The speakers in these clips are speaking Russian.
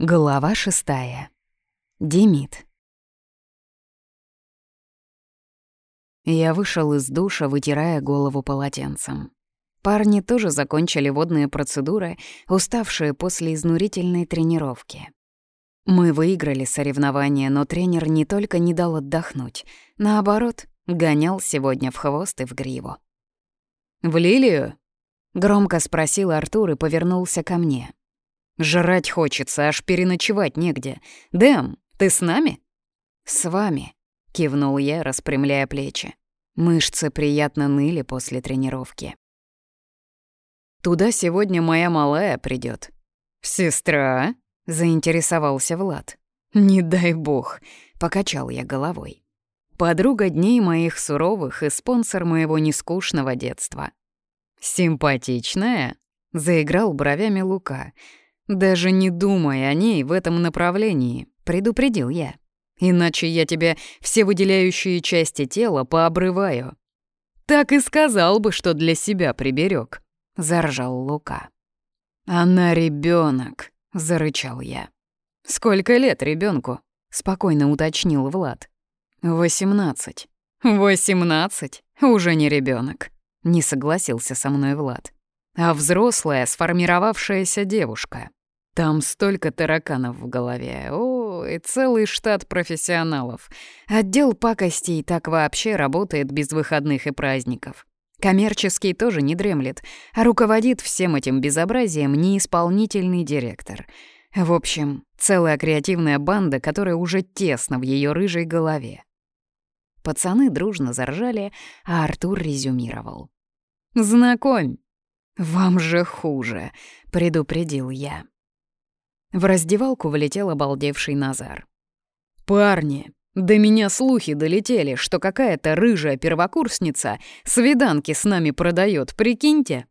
Глава шестая. Демид. Я вышел из душа, вытирая голову полотенцем. Парни тоже закончили водные процедуры, уставшие после изнурительной тренировки. Мы выиграли соревнование, но тренер не только не дал отдохнуть, наоборот, гонял сегодня в хвост и в гриву. «В Лилию?» — громко спросил Артур и повернулся ко мне. Жрать хочется, аж переночевать негде. Дэм, ты с нами?» «С вами», — кивнул я, распрямляя плечи. Мышцы приятно ныли после тренировки. «Туда сегодня моя малая придет. «Сестра?» — заинтересовался Влад. «Не дай бог», — покачал я головой. «Подруга дней моих суровых и спонсор моего нескучного детства». «Симпатичная?» — заиграл бровями Лука — «Даже не думай о ней в этом направлении», — предупредил я. «Иначе я тебе все выделяющие части тела пообрываю». «Так и сказал бы, что для себя приберег», — заржал Лука. «Она ребенок, зарычал я. «Сколько лет ребенку? спокойно уточнил Влад. «Восемнадцать». «Восемнадцать? Уже не ребенок, не согласился со мной Влад. «А взрослая, сформировавшаяся девушка». Там столько тараканов в голове. О, и целый штат профессионалов. Отдел пакостей так вообще работает без выходных и праздников. Коммерческий тоже не дремлет, а руководит всем этим безобразием неисполнительный директор. В общем, целая креативная банда, которая уже тесно в ее рыжей голове. Пацаны дружно заржали, а Артур резюмировал. «Знакомь!» «Вам же хуже», — предупредил я. В раздевалку влетел обалдевший Назар. «Парни, до меня слухи долетели, что какая-то рыжая первокурсница свиданки с нами продает, прикиньте!»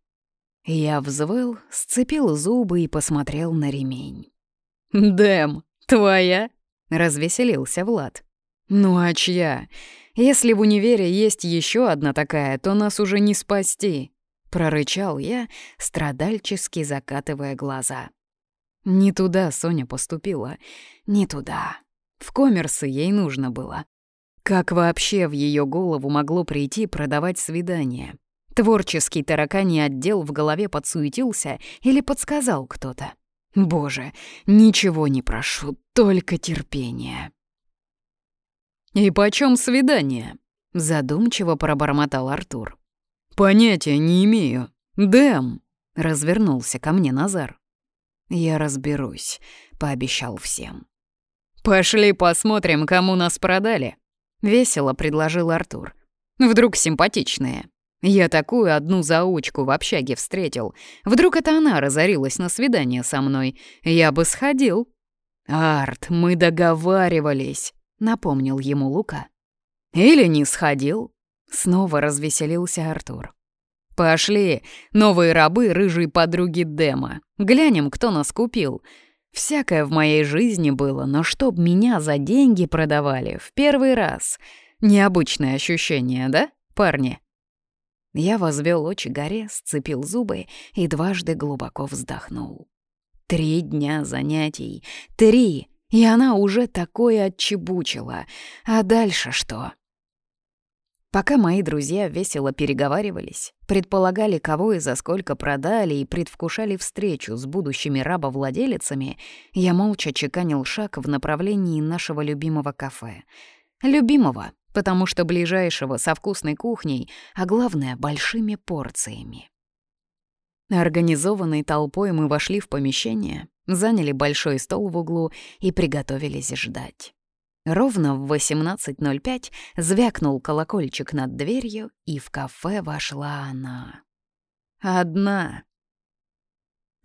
Я взвыл, сцепил зубы и посмотрел на ремень. «Дэм, твоя?» — развеселился Влад. «Ну а чья? Если в универе есть еще одна такая, то нас уже не спасти!» — прорычал я, страдальчески закатывая глаза. Не туда Соня поступила, не туда. В коммерсы ей нужно было. Как вообще в ее голову могло прийти продавать свидание? Творческий тараканий отдел в голове подсуетился или подсказал кто-то. Боже, ничего не прошу, только терпения. «И почем свидание?» — задумчиво пробормотал Артур. «Понятия не имею. Дэм!» — развернулся ко мне Назар. Я разберусь», — пообещал всем. «Пошли посмотрим, кому нас продали», — весело предложил Артур. «Вдруг симпатичные. Я такую одну заучку в общаге встретил. Вдруг это она разорилась на свидание со мной. Я бы сходил». «Арт, мы договаривались», — напомнил ему Лука. «Или не сходил?» — снова развеселился Артур. Пошли, новые рабы рыжие подруги Дема. Глянем, кто нас купил. Всякое в моей жизни было, но чтоб меня за деньги продавали в первый раз. Необычное ощущение, да, парни? Я возвел очи горе, сцепил зубы и дважды глубоко вздохнул. Три дня занятий. Три! И она уже такое отчебучила. А дальше что? Пока мои друзья весело переговаривались, предполагали, кого и за сколько продали и предвкушали встречу с будущими рабовладельцами, я молча чеканил шаг в направлении нашего любимого кафе. Любимого, потому что ближайшего со вкусной кухней, а главное — большими порциями. Организованной толпой мы вошли в помещение, заняли большой стол в углу и приготовились ждать. Ровно в 18.05 звякнул колокольчик над дверью, и в кафе вошла она. Одна.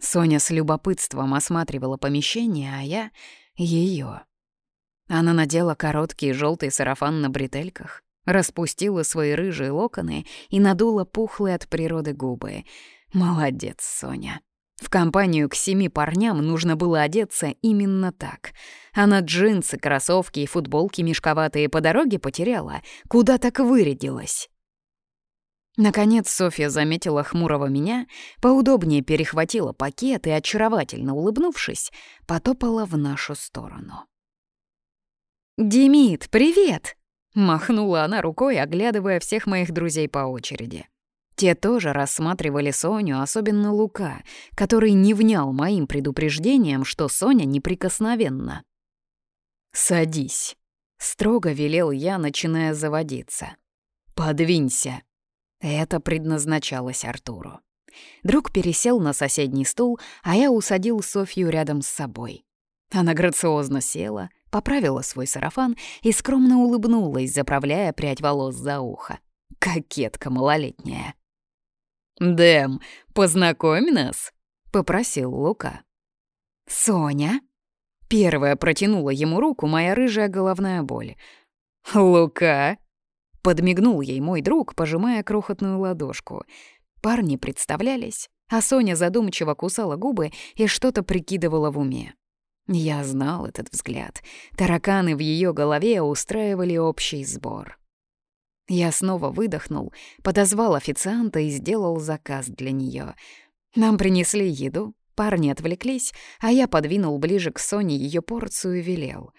Соня с любопытством осматривала помещение, а я — ее. Она надела короткий желтый сарафан на бретельках, распустила свои рыжие локоны и надула пухлые от природы губы. Молодец, Соня. В компанию к семи парням нужно было одеться именно так. Она джинсы, кроссовки и футболки мешковатые по дороге потеряла, куда так вырядилась. Наконец Софья заметила хмурого меня, поудобнее перехватила пакет и, очаровательно улыбнувшись, потопала в нашу сторону. «Демид, привет!» — махнула она рукой, оглядывая всех моих друзей по очереди. Те тоже рассматривали Соню, особенно Лука, который не внял моим предупреждением, что Соня неприкосновенна. «Садись», — строго велел я, начиная заводиться. «Подвинься». Это предназначалось Артуру. Друг пересел на соседний стул, а я усадил Софью рядом с собой. Она грациозно села, поправила свой сарафан и скромно улыбнулась, заправляя прядь волос за ухо. Кокетка малолетняя. «Дэм, познакомь нас», — попросил Лука. «Соня?» — первая протянула ему руку моя рыжая головная боль. «Лука?» — подмигнул ей мой друг, пожимая крохотную ладошку. Парни представлялись, а Соня задумчиво кусала губы и что-то прикидывала в уме. Я знал этот взгляд. Тараканы в ее голове устраивали общий сбор. Я снова выдохнул, подозвал официанта и сделал заказ для нее. Нам принесли еду, парни отвлеклись, а я подвинул ближе к Соне ее порцию и велел.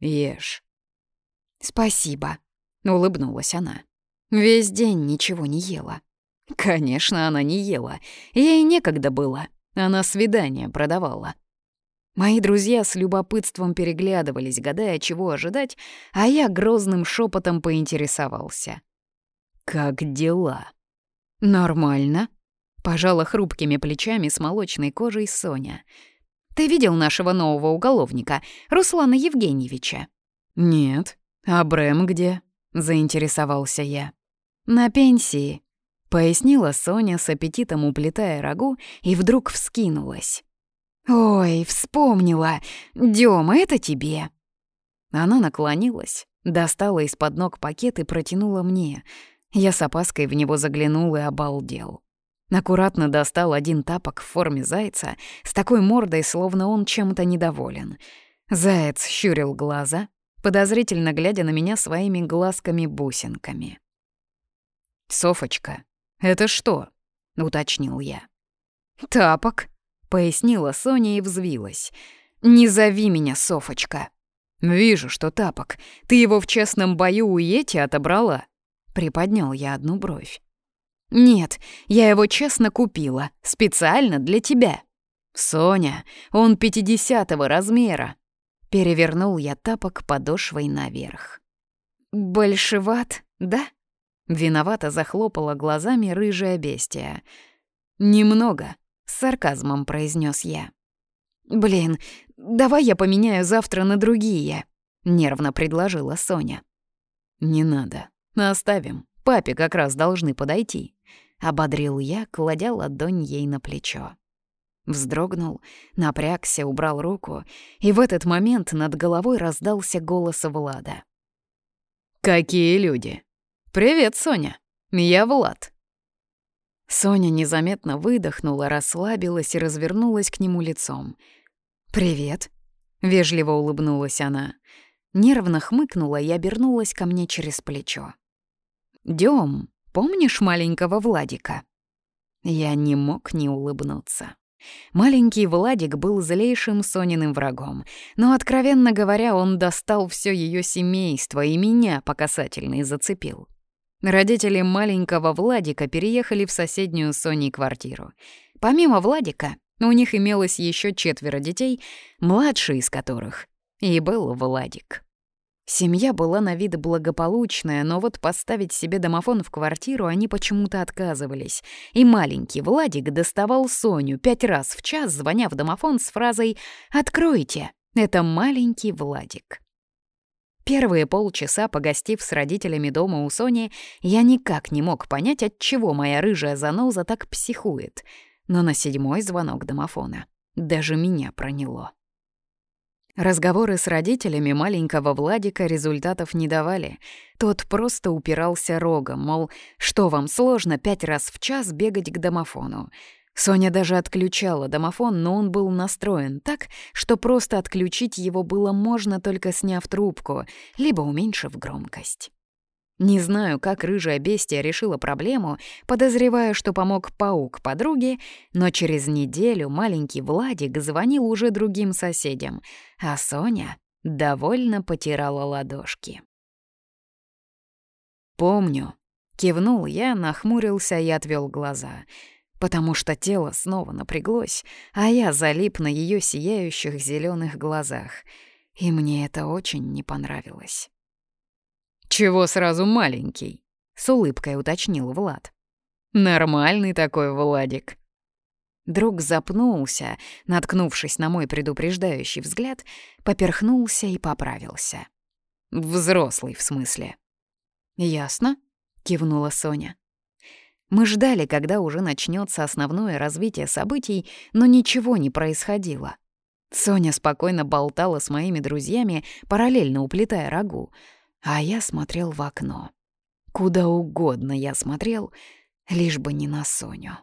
«Ешь». «Спасибо», — улыбнулась она. «Весь день ничего не ела». Конечно, она не ела. Ей некогда было. Она свидание продавала. Мои друзья с любопытством переглядывались, гадая, чего ожидать, а я грозным шепотом поинтересовался. «Как дела?» «Нормально», — пожала хрупкими плечами с молочной кожей Соня. «Ты видел нашего нового уголовника, Руслана Евгеньевича?» «Нет. А Брэм где?» — заинтересовался я. «На пенсии», — пояснила Соня с аппетитом уплетая рагу и вдруг вскинулась. «Ой, вспомнила! Дёма, это тебе!» Она наклонилась, достала из-под ног пакет и протянула мне. Я с опаской в него заглянул и обалдел. Аккуратно достал один тапок в форме зайца, с такой мордой, словно он чем-то недоволен. Заяц щурил глаза, подозрительно глядя на меня своими глазками-бусинками. «Софочка, это что?» — уточнил я. «Тапок», пояснила Соня и взвилась. «Не зови меня, Софочка!» «Вижу, что тапок. Ты его в честном бою у Ети отобрала?» Приподнял я одну бровь. «Нет, я его честно купила. Специально для тебя». «Соня, он пятидесятого размера». Перевернул я тапок подошвой наверх. «Большеват, да?» Виновато захлопала глазами рыжая бестия. «Немного», с сарказмом произнес я. «Блин, давай я поменяю завтра на другие», — нервно предложила Соня. «Не надо. Оставим. Папе как раз должны подойти», — ободрил я, кладя ладонь ей на плечо. Вздрогнул, напрягся, убрал руку, и в этот момент над головой раздался голос Влада. «Какие люди! Привет, Соня! Я Влад!» Соня незаметно выдохнула, расслабилась и развернулась к нему лицом. «Привет», — вежливо улыбнулась она. Нервно хмыкнула и обернулась ко мне через плечо. «Дём, помнишь маленького Владика?» Я не мог не улыбнуться. Маленький Владик был злейшим Сониным врагом, но, откровенно говоря, он достал все ее семейство и меня по касательной зацепил. Родители маленького Владика переехали в соседнюю с Соней квартиру. Помимо Владика, у них имелось еще четверо детей, младший из которых и был Владик. Семья была на вид благополучная, но вот поставить себе домофон в квартиру они почему-то отказывались. И маленький Владик доставал Соню пять раз в час, звоня в домофон с фразой «Откройте, это маленький Владик». Первые полчаса, погостив с родителями дома у Сони, я никак не мог понять, от чего моя рыжая заноза так психует. Но на седьмой звонок домофона даже меня проняло. Разговоры с родителями маленького Владика результатов не давали. Тот просто упирался рогом, мол, что вам сложно пять раз в час бегать к домофону. Соня даже отключала домофон, но он был настроен так, что просто отключить его было можно, только сняв трубку, либо уменьшив громкость. Не знаю, как рыжая бестия решила проблему, подозревая, что помог паук подруге, но через неделю маленький Владик звонил уже другим соседям, а Соня довольно потирала ладошки. «Помню», — кивнул я, нахмурился и отвел глаза — потому что тело снова напряглось, а я залип на ее сияющих зеленых глазах, и мне это очень не понравилось. «Чего сразу маленький?» — с улыбкой уточнил Влад. «Нормальный такой Владик». Друг запнулся, наткнувшись на мой предупреждающий взгляд, поперхнулся и поправился. «Взрослый, в смысле». «Ясно», — кивнула Соня. Мы ждали, когда уже начнется основное развитие событий, но ничего не происходило. Соня спокойно болтала с моими друзьями, параллельно уплетая рагу, а я смотрел в окно. Куда угодно я смотрел, лишь бы не на Соню.